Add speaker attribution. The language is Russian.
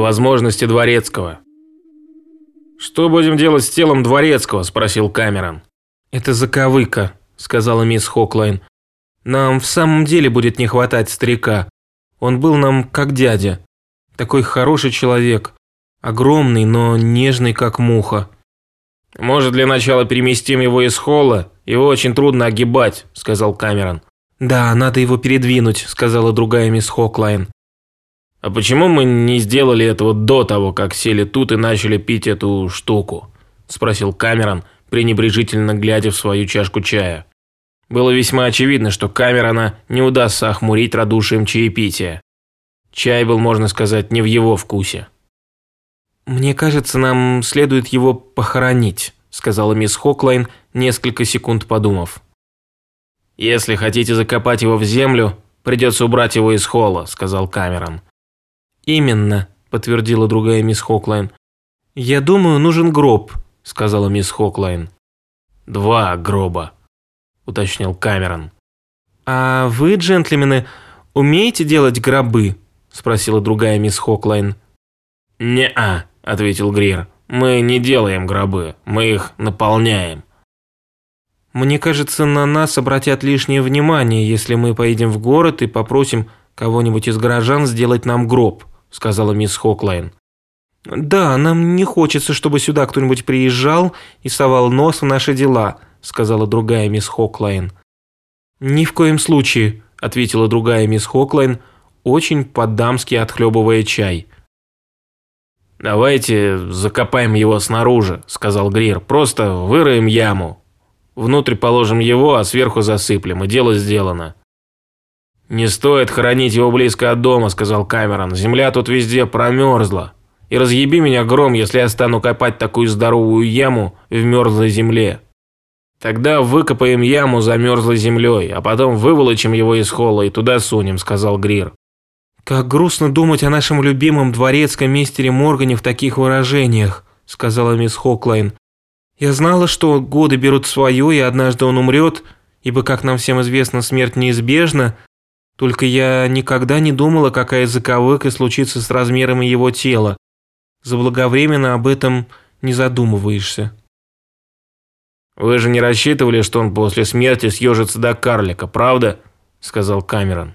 Speaker 1: возможности Дворецкого. «Что будем делать с телом Дворецкого?» – спросил Камерон.
Speaker 2: «Это заковыка», – сказала мисс Хоклайн. «Нам в самом деле будет не хватать старика. Он был нам как дядя. Такой хороший человек. Огромный, но нежный, как муха».
Speaker 1: «Может, для начала переместим его из холла? Его очень трудно огибать», – сказал Камерон.
Speaker 2: «Да, надо его передвинуть», – сказала другая мисс Хоклайн.
Speaker 1: «А почему мы не сделали этого до того, как сели тут и начали пить эту штуку?» – спросил Камерон, пренебрежительно глядя в свою чашку чая. Было весьма очевидно, что Камерона не удастся охмурить радушием чаепития. Чай был, можно сказать, не в его вкусе.
Speaker 2: «Мне кажется, нам следует его похоронить», – сказала мисс Хоклайн, несколько секунд подумав.
Speaker 1: «Если хотите закопать его в землю, придется убрать его из холла», – сказал Камерон.
Speaker 2: «Именно», – подтвердила другая мисс Хоклайн. «Я думаю, нужен гроб», – сказала мисс Хоклайн.
Speaker 1: «Два гроба», – уточнил Камерон.
Speaker 2: «А вы, джентльмены, умеете делать гробы?» – спросила другая мисс Хоклайн.
Speaker 1: «Не-а», – ответил Грир. «Мы не делаем гробы, мы их наполняем».
Speaker 2: «Мне кажется, на нас обратят лишнее внимание, если мы поедем в город и попросим кого-нибудь из горожан сделать нам гроб», сказала мисс Хоклайн. «Да, нам не хочется, чтобы сюда кто-нибудь приезжал и совал нос в наши дела», сказала другая мисс Хоклайн. «Ни в коем случае», ответила другая мисс Хоклайн, очень по-дамски отхлебывая чай.
Speaker 1: «Давайте закопаем его снаружи», – сказал Грир. «Просто выроем яму. Внутрь положим его, а сверху засыплем, и дело сделано». «Не стоит хоронить его близко от дома», – сказал Камерон. «Земля тут везде промерзла. И разъеби меня гром, если я стану копать такую здоровую яму в мерзлой земле. Тогда выкопаем яму за мерзлой землей, а потом выволочим его из холла и туда сунем», – сказал Грир.
Speaker 2: «Как грустно думать о нашем любимом дворецком мистере Моргане в таких выражениях», – сказала мисс Хоклайн. «Я знала, что годы берут свое, и однажды он умрет, ибо, как нам всем известно, смерть неизбежна, только я никогда не думала, какая заковыка случится с размерами его тела. Заблаговременно об этом не задумываешься.
Speaker 1: «Вы же не рассчитывали, что он после смерти съежится до карлика, правда?» – сказал Камерон.